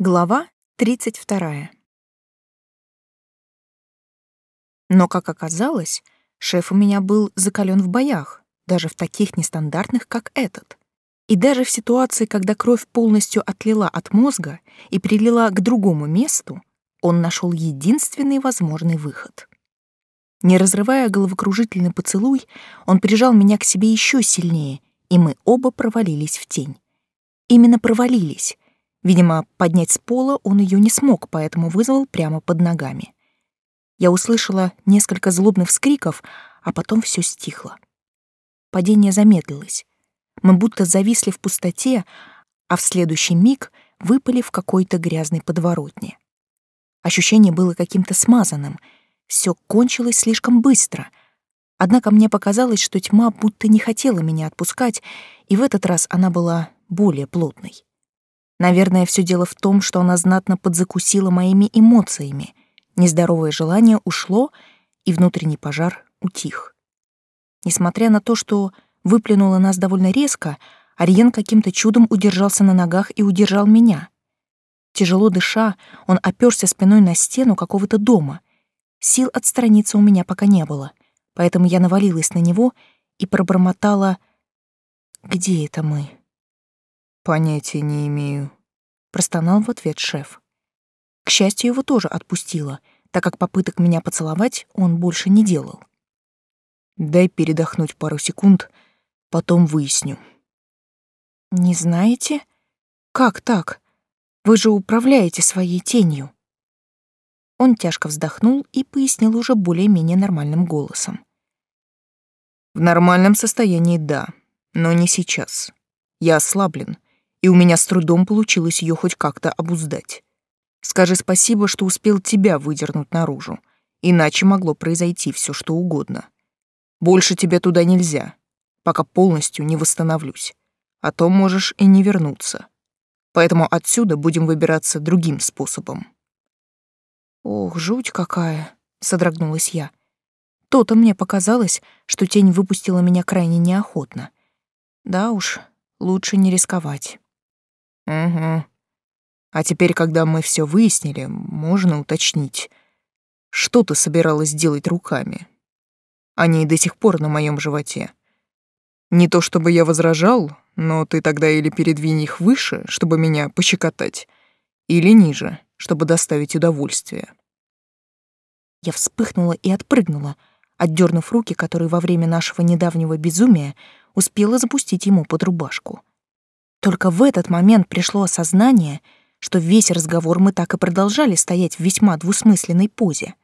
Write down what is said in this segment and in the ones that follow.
Глава 32. Но, как оказалось, шеф у меня был закален в боях, даже в таких нестандартных, как этот. И даже в ситуации, когда кровь полностью отлила от мозга и прилила к другому месту, он нашел единственный возможный выход. Не разрывая головокружительный поцелуй, он прижал меня к себе еще сильнее, и мы оба провалились в тень. Именно провалились, Видимо, поднять с пола он ее не смог, поэтому вызвал прямо под ногами. Я услышала несколько злобных вскриков, а потом все стихло. Падение замедлилось. Мы будто зависли в пустоте, а в следующий миг выпали в какой-то грязной подворотне. Ощущение было каким-то смазанным. Все кончилось слишком быстро. Однако мне показалось, что тьма будто не хотела меня отпускать, и в этот раз она была более плотной. Наверное, все дело в том, что она знатно подзакусила моими эмоциями. Нездоровое желание ушло, и внутренний пожар утих. Несмотря на то, что выплюнула нас довольно резко, Ариен каким-то чудом удержался на ногах и удержал меня. Тяжело дыша, он оперся спиной на стену какого-то дома. Сил отстраниться у меня пока не было, поэтому я навалилась на него и пробормотала «Где это мы?» Понятия не имею, простонал в ответ шеф. К счастью, его тоже отпустило, так как попыток меня поцеловать он больше не делал. Дай передохнуть пару секунд, потом выясню. Не знаете? Как так? Вы же управляете своей тенью. Он тяжко вздохнул и пояснил уже более-менее нормальным голосом. В нормальном состоянии да, но не сейчас. Я ослаблен, и у меня с трудом получилось ее хоть как-то обуздать. Скажи спасибо, что успел тебя выдернуть наружу, иначе могло произойти все, что угодно. Больше тебе туда нельзя, пока полностью не восстановлюсь, а то можешь и не вернуться. Поэтому отсюда будем выбираться другим способом. Ох, жуть какая, содрогнулась я. То-то мне показалось, что тень выпустила меня крайне неохотно. Да уж, лучше не рисковать. Угу. А теперь, когда мы все выяснили, можно уточнить, что ты собиралась делать руками? Они до сих пор на моем животе. Не то чтобы я возражал, но ты тогда или передвинь их выше, чтобы меня пощекотать, или ниже, чтобы доставить удовольствие. Я вспыхнула и отпрыгнула, отдернув руки, которые во время нашего недавнего безумия успела запустить ему под рубашку. Только в этот момент пришло осознание, что весь разговор мы так и продолжали стоять в весьма двусмысленной позе.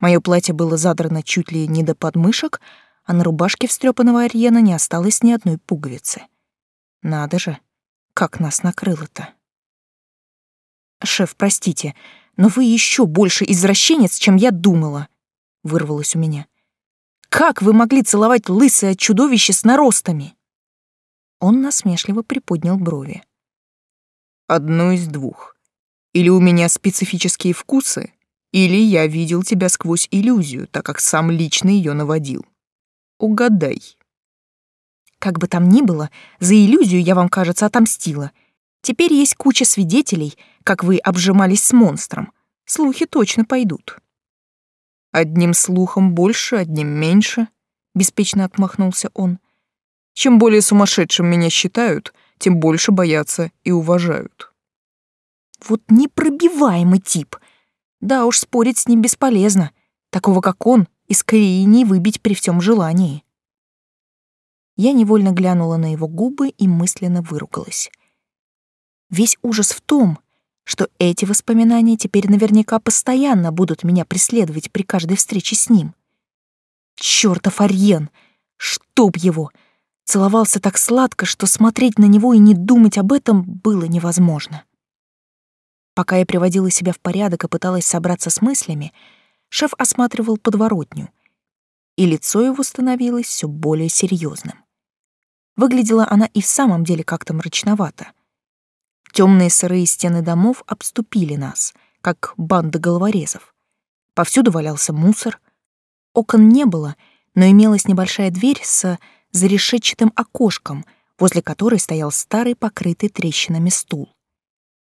Мое платье было задрано чуть ли не до подмышек, а на рубашке встрепанного Ариена не осталось ни одной пуговицы. Надо же, как нас накрыло-то. «Шеф, простите, но вы еще больше извращенец, чем я думала», — вырвалось у меня. «Как вы могли целовать лысое чудовище с наростами?» Он насмешливо приподнял брови. «Одно из двух. Или у меня специфические вкусы, или я видел тебя сквозь иллюзию, так как сам лично ее наводил. Угадай». Как бы там ни было, за иллюзию я вам, кажется, отомстила. Теперь есть куча свидетелей, как вы обжимались с монстром. Слухи точно пойдут. Одним слухом больше, одним меньше, беспечно отмахнулся он. Чем более сумасшедшим меня считают, тем больше боятся и уважают. Вот непробиваемый тип. Да уж, спорить с ним бесполезно. Такого, как он, из колеи не выбить при всем желании. Я невольно глянула на его губы и мысленно выругалась. Весь ужас в том, что эти воспоминания теперь наверняка постоянно будут меня преследовать при каждой встрече с ним. Чёртов Арьен! Чтоб его! Целовался так сладко, что смотреть на него и не думать об этом было невозможно. Пока я приводила себя в порядок и пыталась собраться с мыслями, шеф осматривал подворотню, и лицо его становилось все более серьезным. Выглядела она и в самом деле как-то мрачновато. Темные сырые стены домов обступили нас, как банда головорезов. Повсюду валялся мусор. Окон не было, но имелась небольшая дверь с за решетчатым окошком, возле которой стоял старый покрытый трещинами стул.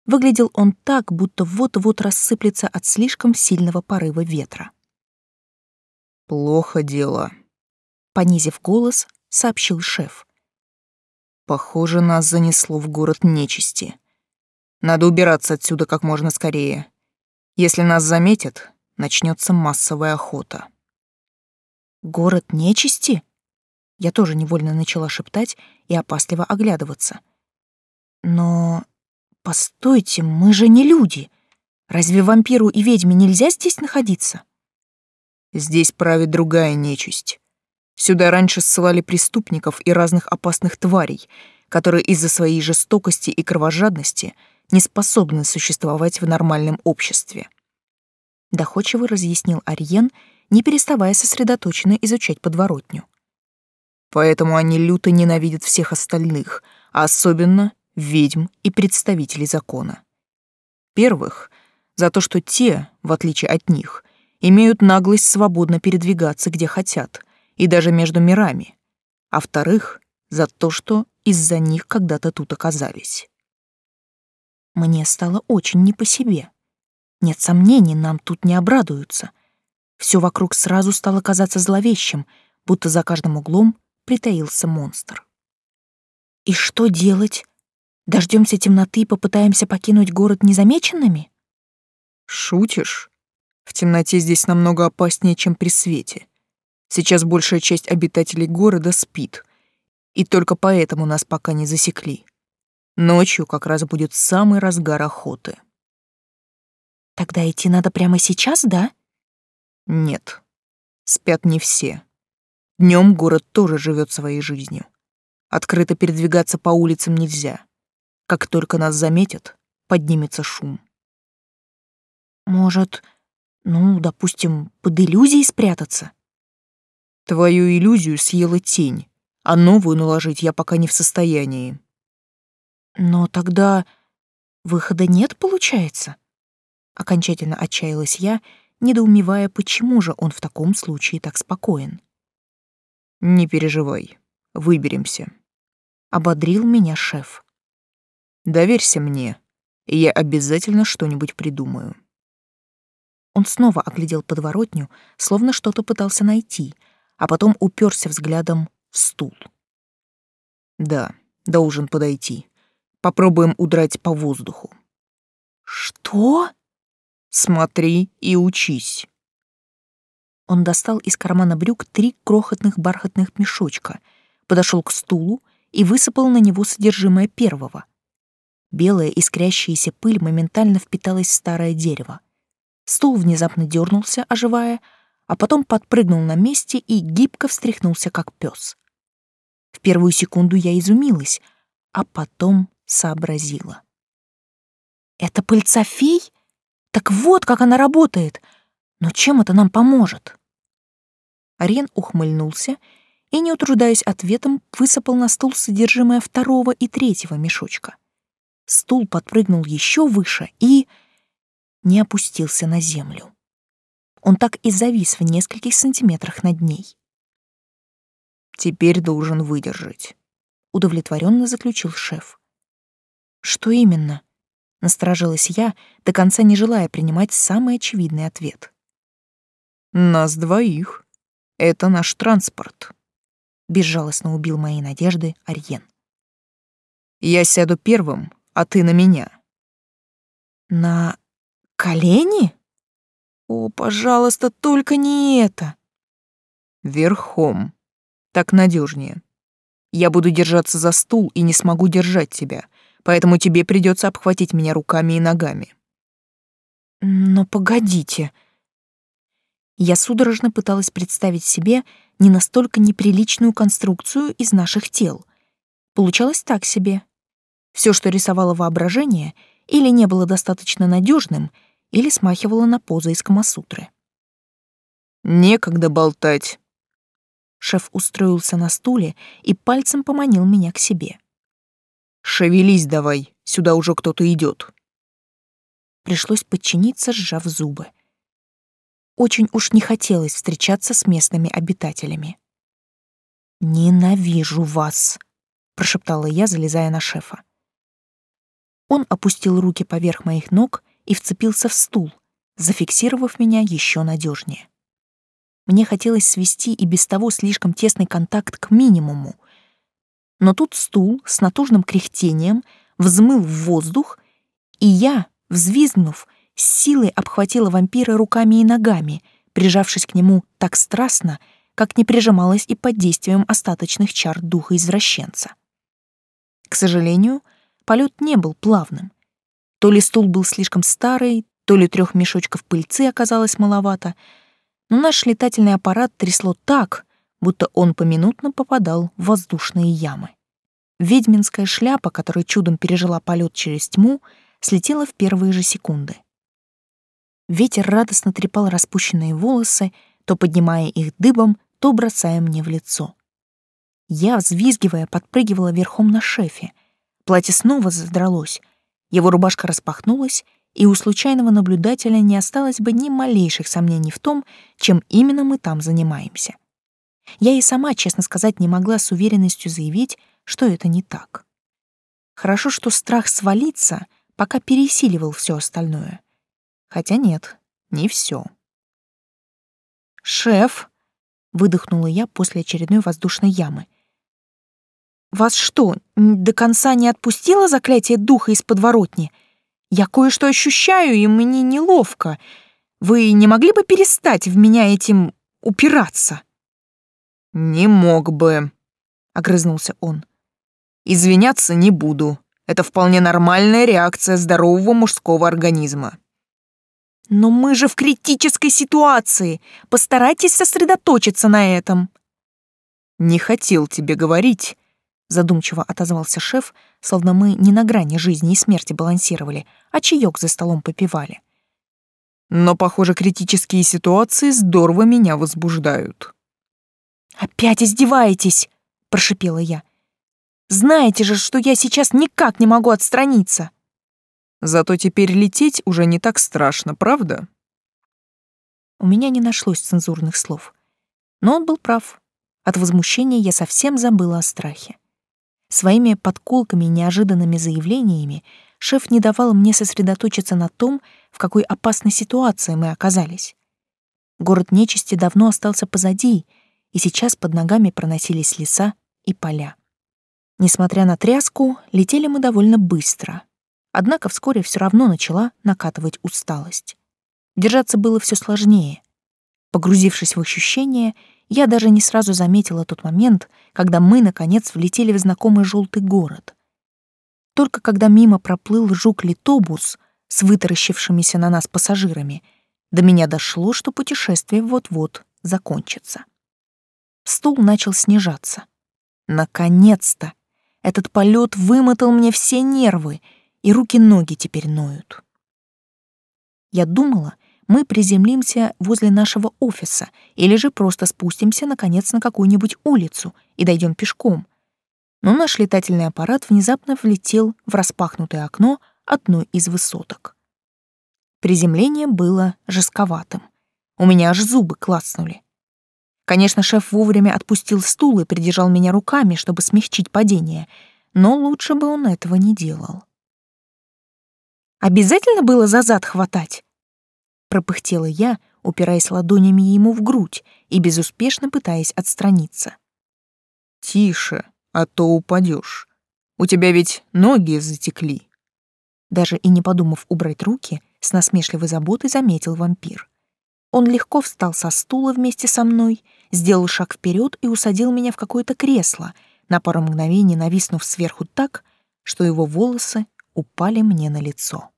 Выглядел он так, будто вот-вот рассыплется от слишком сильного порыва ветра. «Плохо дело», — понизив голос, сообщил шеф. «Похоже, нас занесло в город нечисти. Надо убираться отсюда как можно скорее. Если нас заметят, начнется массовая охота». «Город нечисти?» Я тоже невольно начала шептать и опасливо оглядываться. «Но Постойте, мы же не люди. Разве вампиру и ведьме нельзя здесь находиться? Здесь правит другая нечисть. Сюда раньше ссылали преступников и разных опасных тварей, которые из-за своей жестокости и кровожадности не способны существовать в нормальном обществе. Доходчиво разъяснил Ариен, не переставая сосредоточенно изучать подворотню. Поэтому они люто ненавидят всех остальных, а особенно ведьм и представителей закона. Первых — за то, что те, в отличие от них, имеют наглость свободно передвигаться где хотят, и даже между мирами, а вторых — за то, что из-за них когда-то тут оказались. Мне стало очень не по себе. Нет сомнений, нам тут не обрадуются. Все вокруг сразу стало казаться зловещим, будто за каждым углом притаился монстр. И что делать? Дождемся темноты и попытаемся покинуть город незамеченными? Шутишь? В темноте здесь намного опаснее, чем при свете. Сейчас большая часть обитателей города спит, и только поэтому нас пока не засекли. Ночью как раз будет самый разгар охоты. Тогда идти надо прямо сейчас, да? Нет. Спят не все. Днем город тоже живет своей жизнью. Открыто передвигаться по улицам нельзя. Как только нас заметят, поднимется шум. Может, ну, допустим, под иллюзией спрятаться? Твою иллюзию съела тень, а новую наложить я пока не в состоянии. Но тогда выхода нет, получается? Окончательно отчаялась я, недоумевая, почему же он в таком случае так спокоен. Не переживай, выберемся. Ободрил меня шеф. Доверься мне, и я обязательно что-нибудь придумаю. Он снова оглядел подворотню, словно что-то пытался найти, а потом уперся взглядом в стул. Да, должен подойти. Попробуем удрать по воздуху. Что? Смотри и учись. Он достал из кармана брюк три крохотных бархатных мешочка, подошел к стулу и высыпал на него содержимое первого — Белая искрящаяся пыль моментально впиталась в старое дерево. Стул внезапно дернулся, оживая, а потом подпрыгнул на месте и гибко встряхнулся, как пес. В первую секунду я изумилась, а потом сообразила. «Это пыльца фей? Так вот, как она работает! Но чем это нам поможет?» Арен ухмыльнулся и, не утруждаясь ответом, высыпал на стул содержимое второго и третьего мешочка — Стул подпрыгнул еще выше и не опустился на землю. Он так и завис в нескольких сантиметрах над ней. «Теперь должен выдержать», — удовлетворенно заключил шеф. «Что именно?» — насторожилась я, до конца не желая принимать самый очевидный ответ. «Нас двоих. Это наш транспорт», — безжалостно убил мои надежды Арьен. «Я сяду первым, а ты на меня. На колени? О, пожалуйста, только не это. Верхом. Так надежнее. Я буду держаться за стул и не смогу держать тебя, поэтому тебе придется обхватить меня руками и ногами. Но погодите. Я судорожно пыталась представить себе не настолько неприличную конструкцию из наших тел. Получалось так себе. Все, что рисовало воображение, или не было достаточно надежным, или смахивало на позы из Камасутры. «Некогда болтать». Шеф устроился на стуле и пальцем поманил меня к себе. «Шевелись давай, сюда уже кто-то идет. Пришлось подчиниться, сжав зубы. Очень уж не хотелось встречаться с местными обитателями. «Ненавижу вас», — прошептала я, залезая на шефа. Он опустил руки поверх моих ног и вцепился в стул, зафиксировав меня еще надежнее. Мне хотелось свести и без того слишком тесный контакт к минимуму. Но тут стул с натужным кряхтением взмыл в воздух, и я, взвизгнув, с силой обхватила вампира руками и ногами, прижавшись к нему так страстно, как не прижималась и под действием остаточных чар духа извращенца. К сожалению, полет не был плавным. То ли стул был слишком старый, то ли трех мешочков пыльцы оказалось маловато, но наш летательный аппарат трясло так, будто он поминутно попадал в воздушные ямы. Ведьминская шляпа, которая чудом пережила полет через тьму, слетела в первые же секунды. Ветер радостно трепал распущенные волосы, то поднимая их дыбом, то бросая мне в лицо. Я, взвизгивая, подпрыгивала верхом на шефе. Платье снова задралось. Его рубашка распахнулась, и у случайного наблюдателя не осталось бы ни малейших сомнений в том, чем именно мы там занимаемся. Я и сама, честно сказать, не могла с уверенностью заявить, что это не так. Хорошо, что страх свалиться пока пересиливал все остальное. Хотя нет, не все. «Шеф!» — выдохнула я после очередной воздушной ямы. Вас что, до конца не отпустило заклятие духа из подворотни? Я кое-что ощущаю, и мне неловко. Вы не могли бы перестать в меня этим упираться? Не мог бы, огрызнулся он. Извиняться не буду. Это вполне нормальная реакция здорового мужского организма. Но мы же в критической ситуации. Постарайтесь сосредоточиться на этом. Не хотел тебе говорить, задумчиво отозвался шеф, словно мы не на грани жизни и смерти балансировали, а чаек за столом попивали. Но, похоже, критические ситуации здорово меня возбуждают. Опять издеваетесь, прошипела я. Знаете же, что я сейчас никак не могу отстраниться. Зато теперь лететь уже не так страшно, правда? У меня не нашлось цензурных слов. Но он был прав. От возмущения я совсем забыла о страхе. Своими подколками и неожиданными заявлениями шеф не давал мне сосредоточиться на том, в какой опасной ситуации мы оказались. Город нечисти давно остался позади, и сейчас под ногами проносились леса и поля. Несмотря на тряску, летели мы довольно быстро. Однако вскоре все равно начала накатывать усталость. Держаться было все сложнее. Погрузившись в ощущения, я даже не сразу заметила тот момент, когда мы, наконец, влетели в знакомый желтый город. Только когда мимо проплыл жук-литобус с вытаращившимися на нас пассажирами, до меня дошло, что путешествие вот-вот закончится. Стул начал снижаться. Наконец-то! Этот полет вымотал мне все нервы, и руки-ноги теперь ноют. Я думала, мы приземлимся возле нашего офиса или же просто спустимся, наконец, на какую-нибудь улицу и дойдем пешком. Но наш летательный аппарат внезапно влетел в распахнутое окно одной из высоток. Приземление было жестковатым. У меня аж зубы клацнули. Конечно, шеф вовремя отпустил стул и придержал меня руками, чтобы смягчить падение, но лучше бы он этого не делал. Обязательно было за зад хватать? пропыхтела я, упираясь ладонями ему в грудь и безуспешно пытаясь отстраниться. «Тише, а то упадешь. У тебя ведь ноги затекли». Даже и не подумав убрать руки, с насмешливой заботой заметил вампир. Он легко встал со стула вместе со мной, сделал шаг вперед и усадил меня в какое-то кресло, на пару мгновений нависнув сверху так, что его волосы упали мне на лицо.